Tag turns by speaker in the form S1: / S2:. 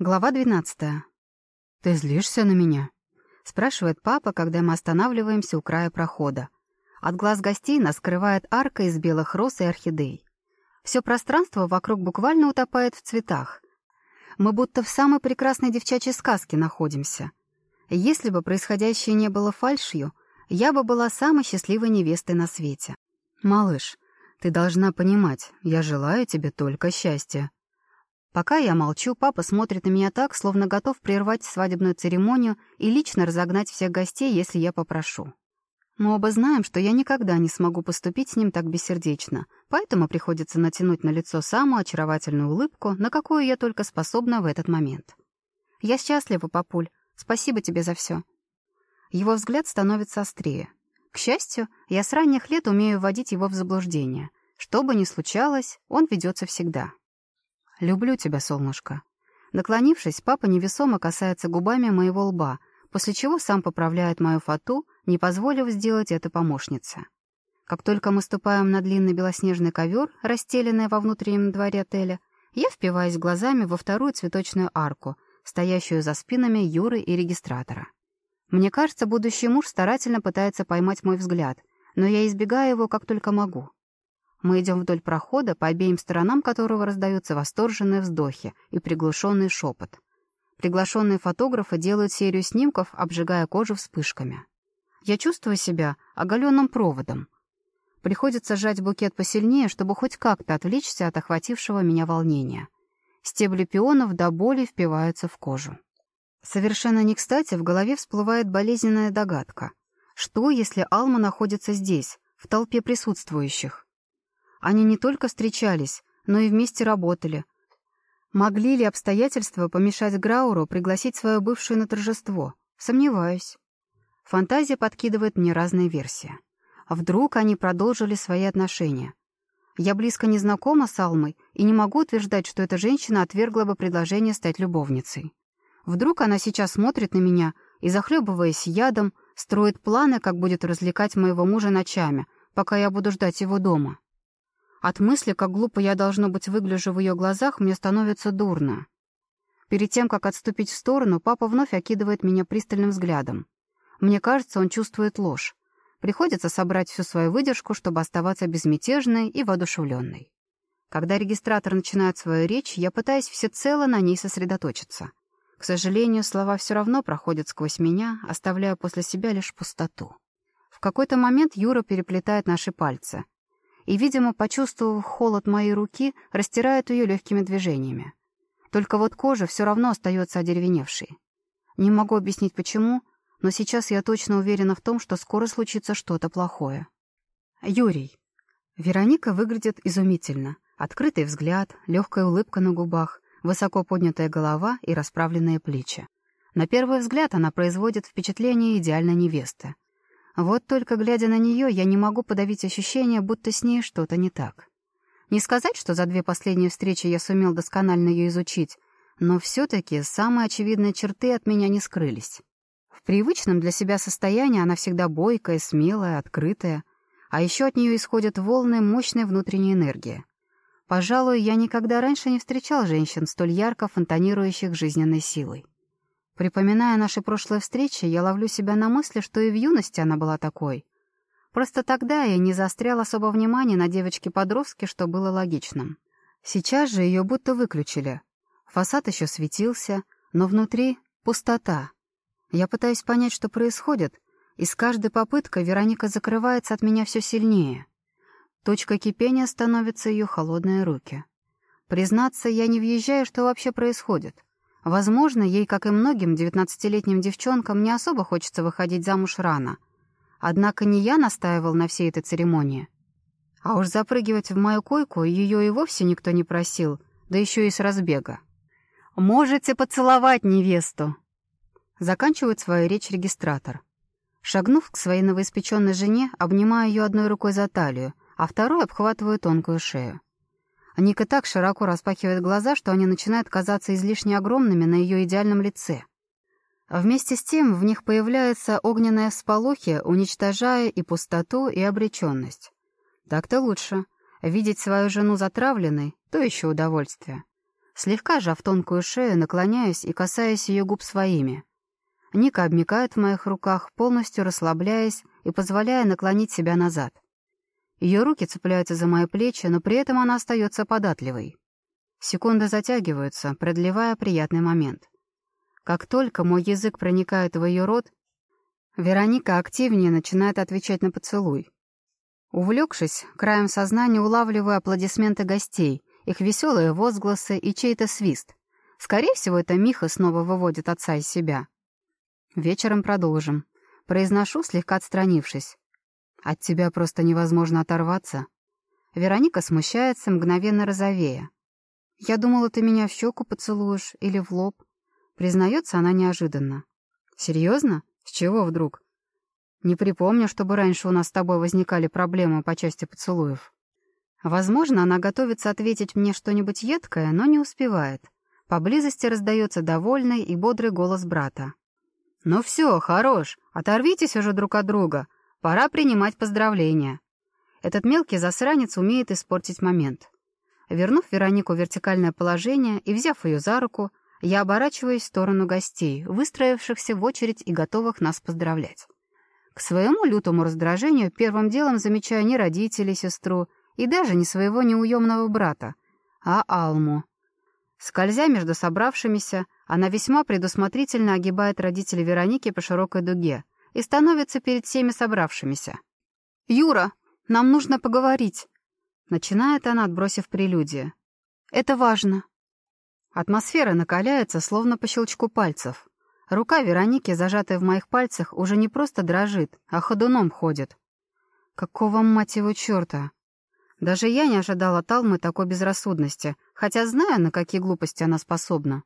S1: Глава 12. «Ты злишься на меня?» — спрашивает папа, когда мы останавливаемся у края прохода. От глаз гостей нас скрывает арка из белых роз и орхидей. Все пространство вокруг буквально утопает в цветах. Мы будто в самой прекрасной девчачьей сказке находимся. Если бы происходящее не было фальшью, я бы была самой счастливой невестой на свете. «Малыш, ты должна понимать, я желаю тебе только счастья», Пока я молчу, папа смотрит на меня так, словно готов прервать свадебную церемонию и лично разогнать всех гостей, если я попрошу. Мы оба знаем, что я никогда не смогу поступить с ним так бессердечно, поэтому приходится натянуть на лицо самую очаровательную улыбку, на какую я только способна в этот момент. «Я счастлива, папуль. Спасибо тебе за все. Его взгляд становится острее. К счастью, я с ранних лет умею вводить его в заблуждение. Что бы ни случалось, он ведется всегда. «Люблю тебя, солнышко». Наклонившись, папа невесомо касается губами моего лба, после чего сам поправляет мою фату, не позволив сделать это помощнице. Как только мы ступаем на длинный белоснежный ковер, расстеленный во внутреннем дворе отеля, я впиваюсь глазами во вторую цветочную арку, стоящую за спинами Юры и регистратора. Мне кажется, будущий муж старательно пытается поймать мой взгляд, но я избегаю его как только могу. Мы идем вдоль прохода, по обеим сторонам которого раздаются восторженные вздохи и приглушенный шепот. Приглашенные фотографы делают серию снимков, обжигая кожу вспышками. Я чувствую себя оголенным проводом. Приходится сжать букет посильнее, чтобы хоть как-то отвлечься от охватившего меня волнения. Стебли пионов до боли впиваются в кожу. Совершенно не кстати в голове всплывает болезненная догадка. Что, если Алма находится здесь, в толпе присутствующих? Они не только встречались, но и вместе работали. Могли ли обстоятельства помешать Грауру пригласить свою бывшую на торжество? Сомневаюсь. Фантазия подкидывает мне разные версии. А вдруг они продолжили свои отношения? Я близко не знакома с Алмой и не могу утверждать, что эта женщина отвергла бы предложение стать любовницей. Вдруг она сейчас смотрит на меня и, захлебываясь ядом, строит планы, как будет развлекать моего мужа ночами, пока я буду ждать его дома. От мысли, как глупо я, должно быть, выгляжу в ее глазах, мне становится дурно. Перед тем, как отступить в сторону, папа вновь окидывает меня пристальным взглядом. Мне кажется, он чувствует ложь. Приходится собрать всю свою выдержку, чтобы оставаться безмятежной и воодушевленной. Когда регистратор начинает свою речь, я пытаюсь всецело на ней сосредоточиться. К сожалению, слова все равно проходят сквозь меня, оставляя после себя лишь пустоту. В какой-то момент Юра переплетает наши пальцы — и, видимо, почувствовав холод моей руки, растирает ее легкими движениями. Только вот кожа все равно остается одеревеневшей. Не могу объяснить почему, но сейчас я точно уверена в том, что скоро случится что-то плохое. Юрий. Вероника выглядит изумительно. Открытый взгляд, легкая улыбка на губах, высоко поднятая голова и расправленные плечи. На первый взгляд она производит впечатление идеальной невесты. Вот только глядя на нее, я не могу подавить ощущение, будто с ней что-то не так. Не сказать, что за две последние встречи я сумел досконально ее изучить, но все-таки самые очевидные черты от меня не скрылись. В привычном для себя состоянии она всегда бойкая, смелая, открытая, а еще от нее исходят волны мощной внутренней энергии. Пожалуй, я никогда раньше не встречал женщин, столь ярко фонтанирующих жизненной силой. Припоминая наши прошлые встречи, я ловлю себя на мысли, что и в юности она была такой. Просто тогда я не заострял особо внимания на девочке-подростке, что было логичным. Сейчас же ее будто выключили. Фасад еще светился, но внутри пустота. Я пытаюсь понять, что происходит, и с каждой попыткой Вероника закрывается от меня все сильнее. Точка кипения становится ее холодные руки. Признаться, я не въезжаю, что вообще происходит. Возможно, ей, как и многим девятнадцатилетним девчонкам, не особо хочется выходить замуж рано. Однако не я настаивал на всей этой церемонии. А уж запрыгивать в мою койку ее и вовсе никто не просил, да еще и с разбега. «Можете поцеловать невесту!» Заканчивает свою речь регистратор. Шагнув к своей новоиспеченной жене, обнимаю ее одной рукой за талию, а второй обхватываю тонкую шею. Ника так широко распахивает глаза, что они начинают казаться излишне огромными на ее идеальном лице. Вместе с тем в них появляются огненные всполохи, уничтожая и пустоту, и обреченность. Так-то лучше. Видеть свою жену затравленной — то еще удовольствие. Слегка сжав тонкую шею, наклоняюсь и касаюсь ее губ своими. Ника обмикает в моих руках, полностью расслабляясь и позволяя наклонить себя назад. Ее руки цепляются за мои плечи, но при этом она остается податливой. Секунды затягиваются, продлевая приятный момент. Как только мой язык проникает в ее рот, Вероника активнее начинает отвечать на поцелуй. Увлекшись, краем сознания улавливаю аплодисменты гостей, их веселые возгласы и чей-то свист. Скорее всего, это Миха снова выводит отца из себя. Вечером продолжим. Произношу, слегка отстранившись. От тебя просто невозможно оторваться. Вероника смущается, мгновенно розовея. Я думала, ты меня в щеку поцелуешь или в лоб. Признается она неожиданно. Серьезно? С чего вдруг? Не припомню, чтобы раньше у нас с тобой возникали проблемы по части поцелуев. Возможно, она готовится ответить мне что-нибудь едкое, но не успевает. Поблизости раздается довольный и бодрый голос брата. «Ну все, хорош, оторвитесь уже друг от друга. Пора принимать поздравления». Этот мелкий засранец умеет испортить момент. Вернув Веронику в вертикальное положение и взяв ее за руку, я оборачиваюсь в сторону гостей, выстроившихся в очередь и готовых нас поздравлять. К своему лютому раздражению первым делом замечаю не родителей, сестру и даже не своего неуемного брата, а Алму. Скользя между собравшимися, она весьма предусмотрительно огибает родителей Вероники по широкой дуге и становится перед всеми собравшимися. «Юра, нам нужно поговорить», — начинает она, отбросив прелюдию. «Это важно». Атмосфера накаляется, словно по щелчку пальцев. Рука Вероники, зажатая в моих пальцах, уже не просто дрожит, а ходуном ходит. Какого, мать его, черта? Даже я не ожидала Талмы такой безрассудности, хотя знаю, на какие глупости она способна.